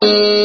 Thank you.